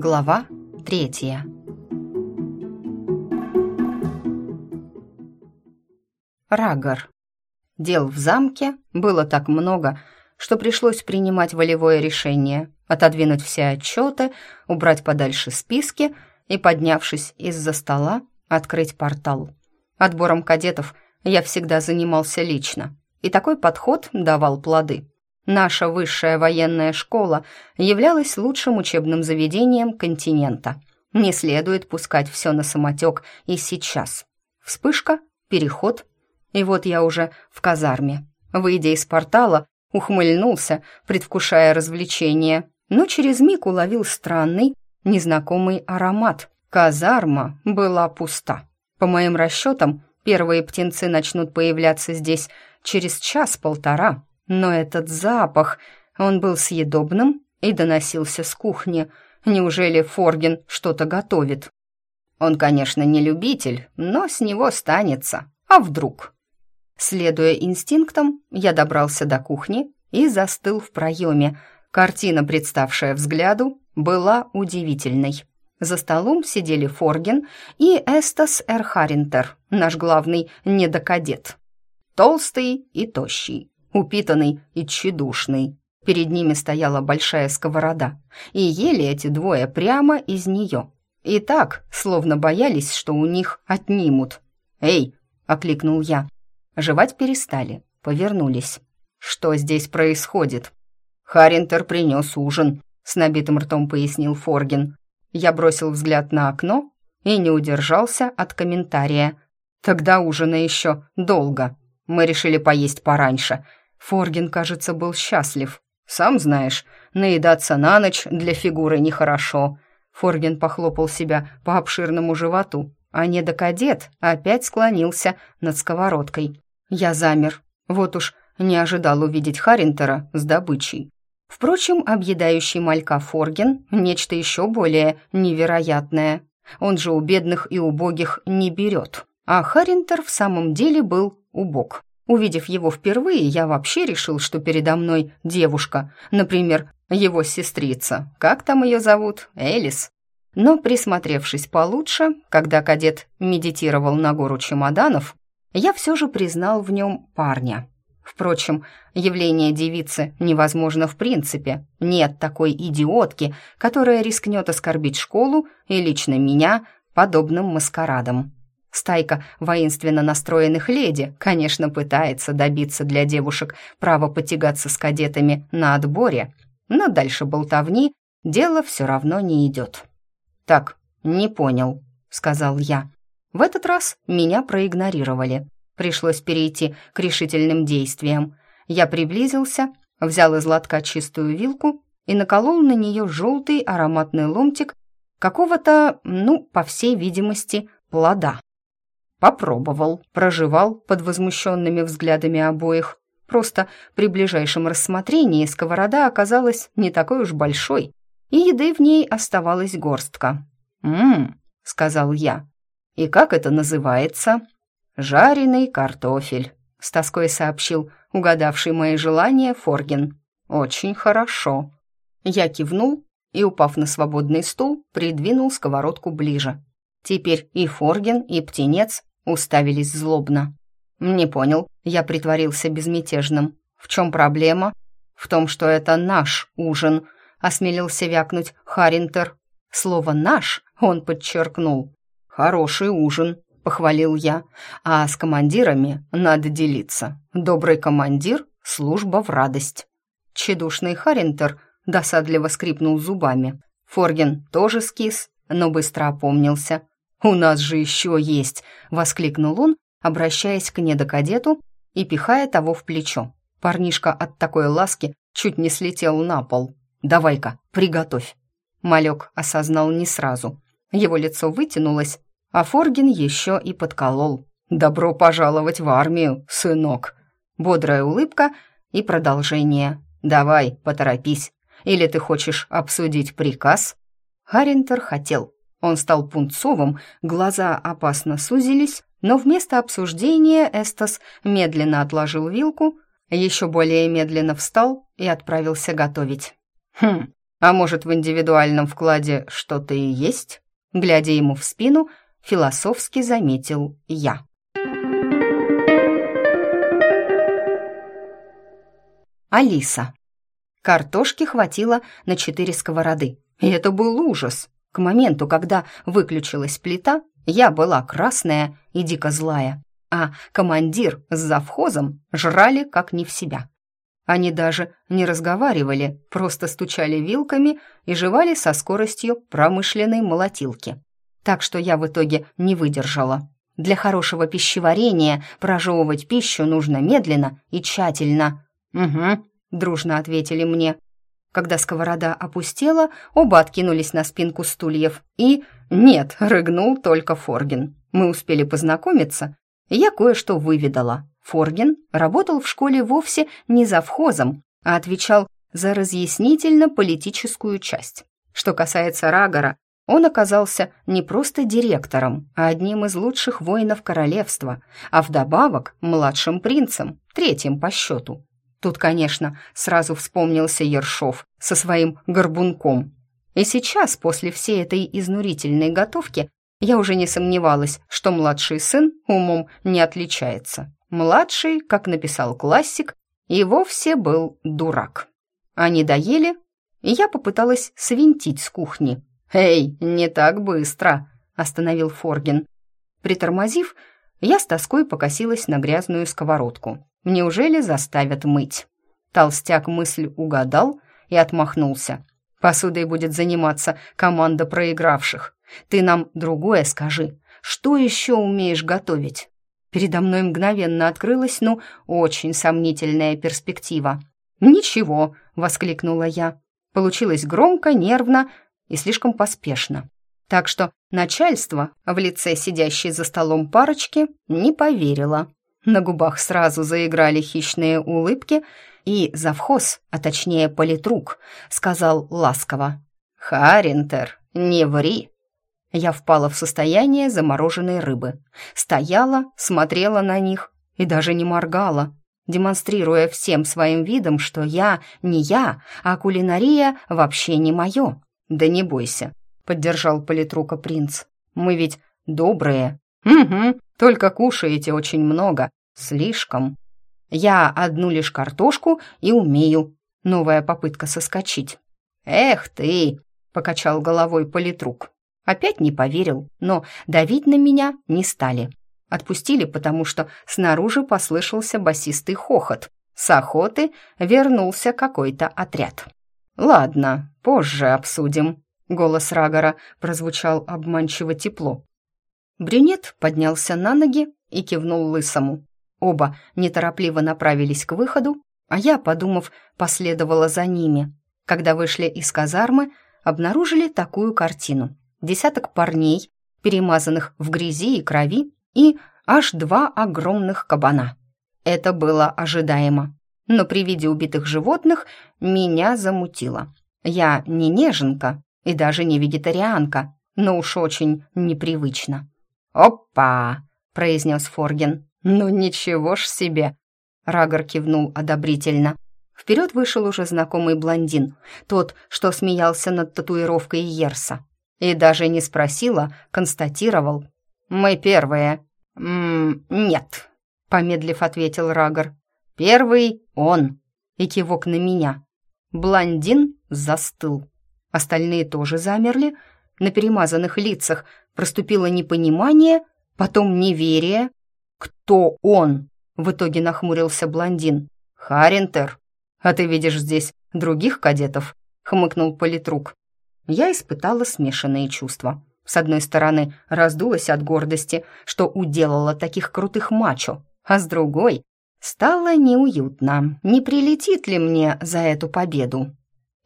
Глава третья Рагор. Дел в замке было так много, что пришлось принимать волевое решение, отодвинуть все отчеты, убрать подальше списки и, поднявшись из-за стола, открыть портал. Отбором кадетов я всегда занимался лично, и такой подход давал плоды. Наша высшая военная школа являлась лучшим учебным заведением континента. Не следует пускать все на самотек и сейчас. Вспышка, переход, и вот я уже в казарме. Выйдя из портала, ухмыльнулся, предвкушая развлечение, но через миг уловил странный, незнакомый аромат. Казарма была пуста. По моим расчетам, первые птенцы начнут появляться здесь через час-полтора, но этот запах, он был съедобным и доносился с кухни. Неужели Форген что-то готовит? Он, конечно, не любитель, но с него станется. А вдруг? Следуя инстинктам, я добрался до кухни и застыл в проеме. Картина, представшая взгляду, была удивительной. За столом сидели Форген и Эстас Эрхаринтер, наш главный недокадет. Толстый и тощий, упитанный и тщедушный. Перед ними стояла большая сковорода, и ели эти двое прямо из нее. И так, словно боялись, что у них отнимут. «Эй!» — окликнул я. Жевать перестали, повернулись. «Что здесь происходит?» «Харинтер принес ужин», — с набитым ртом пояснил Форгин. Я бросил взгляд на окно и не удержался от комментария. «Тогда ужина еще долго. Мы решили поесть пораньше, Форгин, кажется, был счастлив. «Сам знаешь, наедаться на ночь для фигуры нехорошо». Форгин похлопал себя по обширному животу, а недокадет опять склонился над сковородкой. Я замер. Вот уж не ожидал увидеть Харинтера с добычей. Впрочем, объедающий малька Форген — нечто еще более невероятное. Он же у бедных и убогих не берет. А Харинтер в самом деле был убог. Увидев его впервые, я вообще решил, что передо мной девушка, например, его сестрица. Как там ее зовут? Элис. Но присмотревшись получше, когда кадет медитировал на гору чемоданов, я все же признал в нем парня. Впрочем, явление девицы невозможно в принципе. Нет такой идиотки, которая рискнет оскорбить школу и лично меня подобным маскарадом. Стайка воинственно настроенных леди, конечно, пытается добиться для девушек права потягаться с кадетами на отборе, но дальше болтовни дело все равно не идет. «Так, не понял», — сказал я. В этот раз меня проигнорировали. Пришлось перейти к решительным действиям. Я приблизился, взял из лотка чистую вилку и наколол на нее желтый ароматный ломтик какого-то, ну, по всей видимости, плода. Попробовал, проживал под возмущенными взглядами обоих. Просто при ближайшем рассмотрении сковорода оказалась не такой уж большой, и еды в ней оставалась горстка. «М-м», сказал я. «И как это называется?» «Жареный картофель», — с тоской сообщил угадавший мои желания Форгин. «Очень хорошо». Я кивнул и, упав на свободный стул, придвинул сковородку ближе. Теперь и Форген, и птенец уставились злобно. «Не понял», я притворился безмятежным. «В чем проблема?» «В том, что это наш ужин», — осмелился вякнуть Харинтер. Слово «наш» он подчеркнул. «Хороший ужин», — похвалил я. «А с командирами надо делиться. Добрый командир — служба в радость». Чедушный Харинтер досадливо скрипнул зубами. Форген тоже скис, но быстро опомнился. «У нас же еще есть!» — воскликнул он, обращаясь к недокадету и пихая того в плечо. Парнишка от такой ласки чуть не слетел на пол. «Давай-ка, приготовь!» Малек осознал не сразу. Его лицо вытянулось, а Форгин еще и подколол. «Добро пожаловать в армию, сынок!» Бодрая улыбка и продолжение. «Давай, поторопись. Или ты хочешь обсудить приказ?» Харинтер хотел, он стал пунцовым, глаза опасно сузились, но вместо обсуждения Эстас медленно отложил вилку, еще более медленно встал и отправился готовить. «Хм», А может, в индивидуальном вкладе что-то и есть? Глядя ему в спину, философски заметил я. Алиса. Картошки хватило на четыре сковороды. И это был ужас. К моменту, когда выключилась плита, я была красная и дико злая, а командир с завхозом жрали как не в себя. Они даже не разговаривали, просто стучали вилками и жевали со скоростью промышленной молотилки. Так что я в итоге не выдержала. Для хорошего пищеварения прожевывать пищу нужно медленно и тщательно. «Угу», — дружно ответили мне. Когда сковорода опустела, оба откинулись на спинку стульев. И «нет», — рыгнул только Форгин. Мы успели познакомиться, и я кое-что выведала. Форгин работал в школе вовсе не за вхозом, а отвечал за разъяснительно-политическую часть. Что касается Рагора, он оказался не просто директором, а одним из лучших воинов королевства, а вдобавок младшим принцем, третьим по счету. Тут, конечно, сразу вспомнился Ершов со своим горбунком. И сейчас, после всей этой изнурительной готовки, я уже не сомневалась, что младший сын умом не отличается. Младший, как написал классик, и вовсе был дурак. Они доели, и я попыталась свинтить с кухни. «Эй, не так быстро!» — остановил Форгин. Притормозив, я с тоской покосилась на грязную сковородку. Неужели заставят мыть? Толстяк мысль угадал и отмахнулся. Посудой будет заниматься команда проигравших. Ты нам другое скажи. Что еще умеешь готовить? Передо мной мгновенно открылась, ну, очень сомнительная перспектива. «Ничего», — воскликнула я. Получилось громко, нервно и слишком поспешно. Так что начальство в лице сидящей за столом парочки не поверило. На губах сразу заиграли хищные улыбки, и завхоз, а точнее политрук, сказал ласково. «Харинтер, не ври!» Я впала в состояние замороженной рыбы. Стояла, смотрела на них и даже не моргала, демонстрируя всем своим видом, что я не я, а кулинария вообще не мое. «Да не бойся», — поддержал политрука принц. «Мы ведь добрые». «Угу, только кушаете очень много. Слишком». «Я одну лишь картошку и умею». Новая попытка соскочить. «Эх ты!» — покачал головой политрук. Опять не поверил, но давить на меня не стали. Отпустили, потому что снаружи послышался басистый хохот. С охоты вернулся какой-то отряд. «Ладно, позже обсудим», — голос Рагора прозвучал обманчиво тепло. Брюнет поднялся на ноги и кивнул лысому. Оба неторопливо направились к выходу, а я, подумав, последовала за ними. Когда вышли из казармы, обнаружили такую картину десяток парней, перемазанных в грязи и крови, и аж два огромных кабана. Это было ожидаемо. Но при виде убитых животных меня замутило. Я не неженка и даже не вегетарианка, но уж очень непривычно. «Опа!» — произнес Форген. «Ну ничего ж себе!» Рагор кивнул одобрительно. Вперед вышел уже знакомый блондин, тот, что смеялся над татуировкой Ерса. И даже не спросила, констатировал. «Мы первые». «М -м, «Нет», — помедлив ответил Рагор. «Первый он». И кивок на меня. Блондин застыл. Остальные тоже замерли. На перемазанных лицах проступило непонимание, потом неверие. «Кто он?» — в итоге нахмурился блондин. «Харинтер. А ты видишь здесь других кадетов?» — хмыкнул политрук я испытала смешанные чувства. С одной стороны, раздулась от гордости, что уделала таких крутых мачо, а с другой стало неуютно. Не прилетит ли мне за эту победу?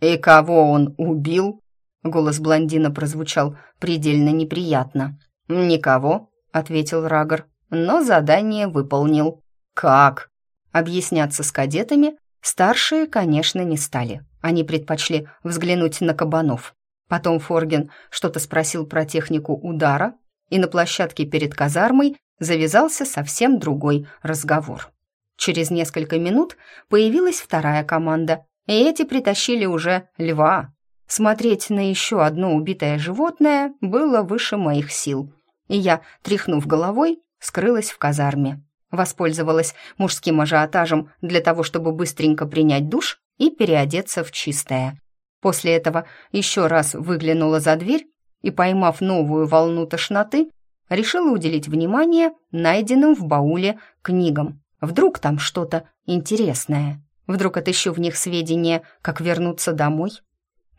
«И кого он убил?» Голос блондина прозвучал предельно неприятно. «Никого», — ответил Рагор, но задание выполнил. «Как?» Объясняться с кадетами старшие, конечно, не стали. Они предпочли взглянуть на кабанов. Потом Форген что-то спросил про технику удара, и на площадке перед казармой завязался совсем другой разговор. Через несколько минут появилась вторая команда, и эти притащили уже льва. смотреть на еще одно убитое животное было выше моих сил, и я, тряхнув головой, скрылась в казарме. Воспользовалась мужским ажиотажем для того, чтобы быстренько принять душ и переодеться в чистое. После этого еще раз выглянула за дверь и, поймав новую волну тошноты, решила уделить внимание найденным в бауле книгам. Вдруг там что-то интересное. Вдруг отыщу в них сведения, как вернуться домой.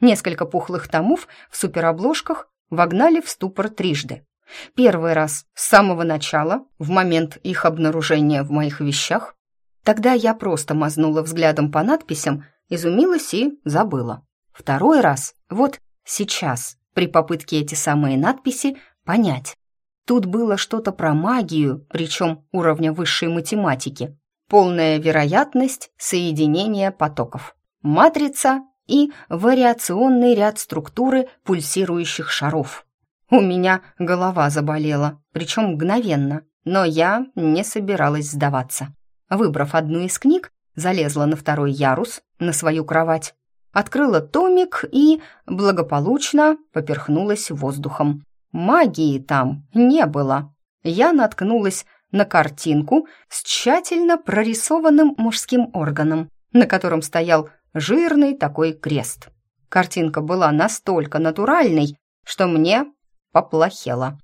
Несколько пухлых томов в суперобложках вогнали в ступор трижды. Первый раз с самого начала, в момент их обнаружения в моих вещах. Тогда я просто мазнула взглядом по надписям, изумилась и забыла. Второй раз, вот сейчас, при попытке эти самые надписи понять. Тут было что-то про магию, причем уровня высшей математики. Полная вероятность соединения потоков. Матрица и вариационный ряд структуры пульсирующих шаров. У меня голова заболела, причем мгновенно, но я не собиралась сдаваться. Выбрав одну из книг, залезла на второй ярус, на свою кровать, открыла томик и благополучно поперхнулась воздухом. Магии там не было. Я наткнулась на картинку с тщательно прорисованным мужским органом, на котором стоял жирный такой крест. Картинка была настолько натуральной, что мне поплохело.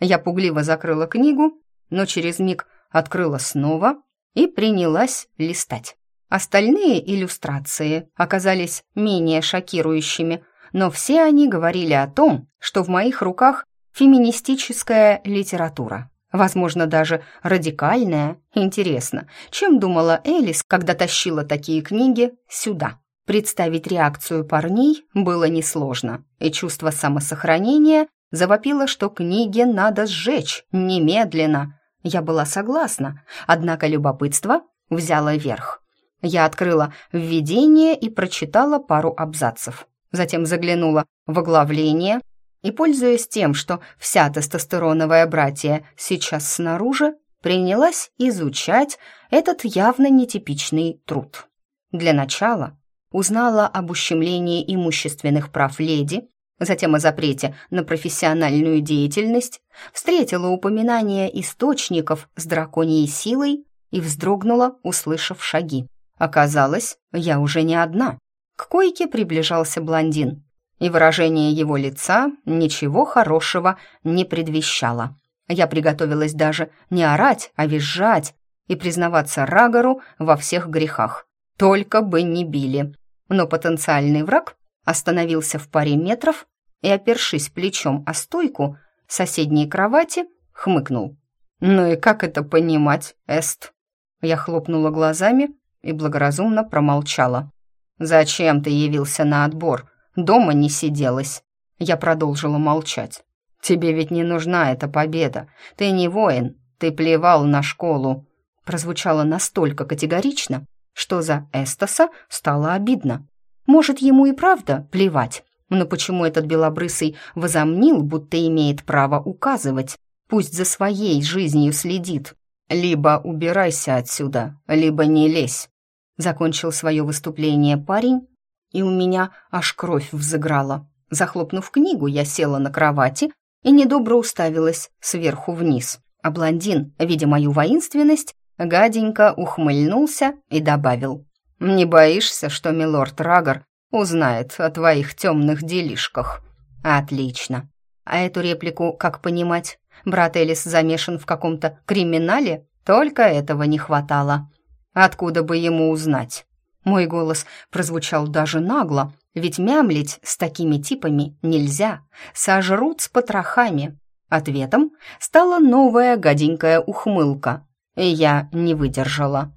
Я пугливо закрыла книгу, но через миг открыла снова и принялась листать. Остальные иллюстрации оказались менее шокирующими, но все они говорили о том, что в моих руках феминистическая литература. Возможно, даже радикальная. Интересно, чем думала Элис, когда тащила такие книги сюда? Представить реакцию парней было несложно, и чувство самосохранения завопило, что книги надо сжечь немедленно. Я была согласна, однако любопытство взяло верх. Я открыла введение и прочитала пару абзацев. Затем заглянула в оглавление и, пользуясь тем, что вся тестостероновая братья сейчас снаружи, принялась изучать этот явно нетипичный труд. Для начала узнала об ущемлении имущественных прав леди, затем о запрете на профессиональную деятельность, встретила упоминание источников с драконьей силой и вздрогнула, услышав шаги. Оказалось, я уже не одна. К койке приближался блондин и выражение его лица ничего хорошего не предвещало. Я приготовилась даже не орать, а визжать и признаваться Рагору во всех грехах. Только бы не били. Но потенциальный враг остановился в паре метров и, опершись плечом о стойку соседней кровати, хмыкнул. «Ну и как это понимать, Эст?» Я хлопнула глазами и благоразумно промолчала. «Зачем ты явился на отбор?» дома не сиделась. Я продолжила молчать. «Тебе ведь не нужна эта победа. Ты не воин, ты плевал на школу». Прозвучало настолько категорично, что за Эстоса стало обидно. Может, ему и правда плевать, но почему этот белобрысый возомнил, будто имеет право указывать? Пусть за своей жизнью следит. Либо убирайся отсюда, либо не лезь. Закончил свое выступление парень и у меня аж кровь взыграла. Захлопнув книгу, я села на кровати и недобро уставилась сверху вниз. А блондин, видя мою воинственность, гаденько ухмыльнулся и добавил. «Не боишься, что милорд Рагор узнает о твоих темных делишках?» «Отлично. А эту реплику как понимать? Брат Элис замешан в каком-то криминале? Только этого не хватало. Откуда бы ему узнать?» Мой голос прозвучал даже нагло, ведь мямлить с такими типами нельзя, сожрут с потрохами. Ответом стала новая гаденькая ухмылка, и я не выдержала.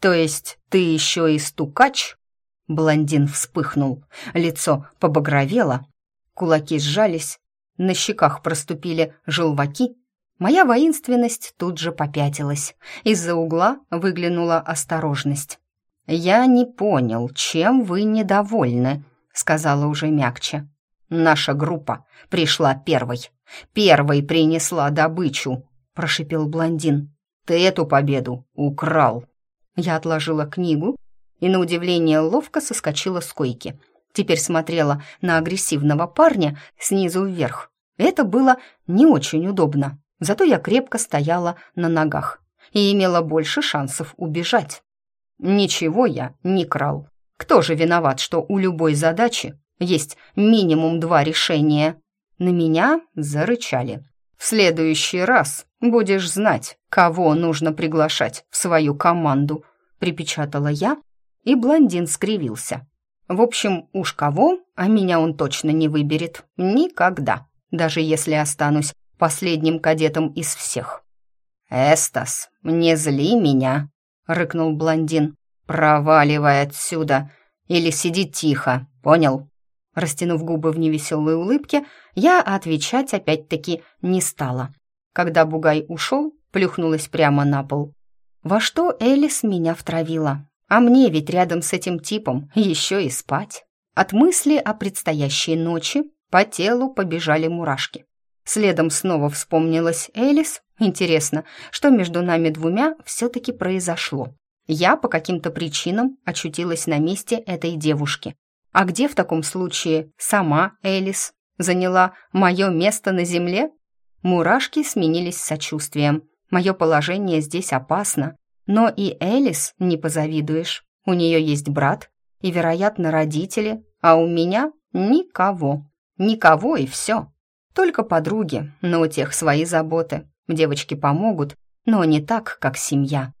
«То есть ты еще и стукач?» Блондин вспыхнул, лицо побагровело, кулаки сжались, на щеках проступили желваки. Моя воинственность тут же попятилась. Из-за угла выглянула осторожность. «Я не понял, чем вы недовольны», — сказала уже мягче. «Наша группа пришла первой. Первой принесла добычу», — прошипел блондин. «Ты эту победу украл». Я отложила книгу и, на удивление, ловко соскочила с койки. теперь смотрела на агрессивного парня снизу вверх. Это было не очень удобно, зато я крепко стояла на ногах и имела больше шансов убежать. Ничего я не крал. Кто же виноват, что у любой задачи есть минимум два решения? На меня зарычали. В следующий раз будешь знать, кого нужно приглашать в свою команду, припечатала я, и блондин скривился. В общем, уж кого, а меня он точно не выберет. Никогда. Даже если останусь последним кадетом из всех. «Эстас, не зли меня!» — рыкнул блондин. «Проваливай отсюда! Или сиди тихо, понял?» Растянув губы в невеселой улыбке, я отвечать опять-таки не стала. Когда Бугай ушел, плюхнулась прямо на пол. Во что Элис меня втравила? А мне ведь рядом с этим типом еще и спать. От мысли о предстоящей ночи по телу побежали мурашки. Следом снова вспомнилась Элис. Интересно, что между нами двумя все-таки произошло? Я по каким-то причинам очутилась на месте этой девушки. А где в таком случае сама Элис? Заняла мое место на земле? Мурашки сменились сочувствием. Мое положение здесь опасно, но и Элис не позавидуешь. У нее есть брат и, вероятно, родители, а у меня никого. Никого и все. Только подруги, но у тех свои заботы. Девочки помогут, но не так, как семья.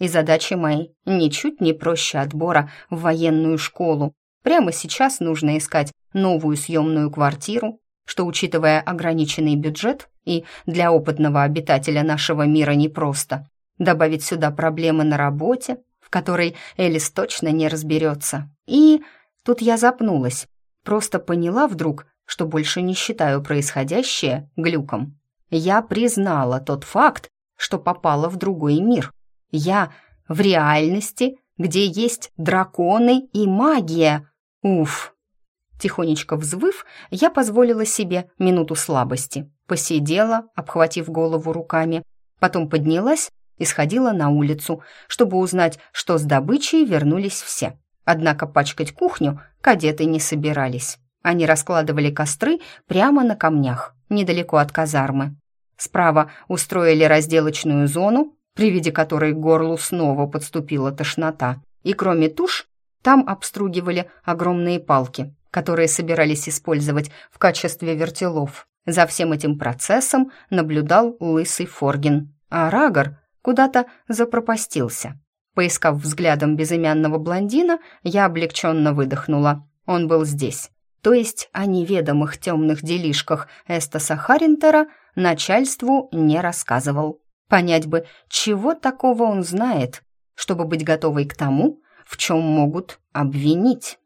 И задачи мои ничуть не проще отбора в военную школу. Прямо сейчас нужно искать новую съемную квартиру, что, учитывая ограниченный бюджет и для опытного обитателя нашего мира непросто, добавить сюда проблемы на работе, в которой Элис точно не разберется. И тут я запнулась, просто поняла вдруг, что больше не считаю происходящее глюком. Я признала тот факт, что попала в другой мир. Я в реальности, где есть драконы и магия. Уф. Тихонечко взвыв, я позволила себе минуту слабости. Посидела, обхватив голову руками, потом поднялась и сходила на улицу, чтобы узнать, что с добычей вернулись все. Однако пачкать кухню кадеты не собирались. Они раскладывали костры прямо на камнях, недалеко от казармы. Справа устроили разделочную зону, при виде которой к горлу снова подступила тошнота. И кроме туш, там обстругивали огромные палки, которые собирались использовать в качестве вертелов. За всем этим процессом наблюдал лысый Форгин, а Рагор куда-то запропастился. Поискав взглядом безымянного блондина, я облегченно выдохнула. Он был здесь. То есть о неведомых темных делишках Эстаса Харинтера начальству не рассказывал. Понять бы, чего такого он знает, чтобы быть готовой к тому, в чем могут обвинить.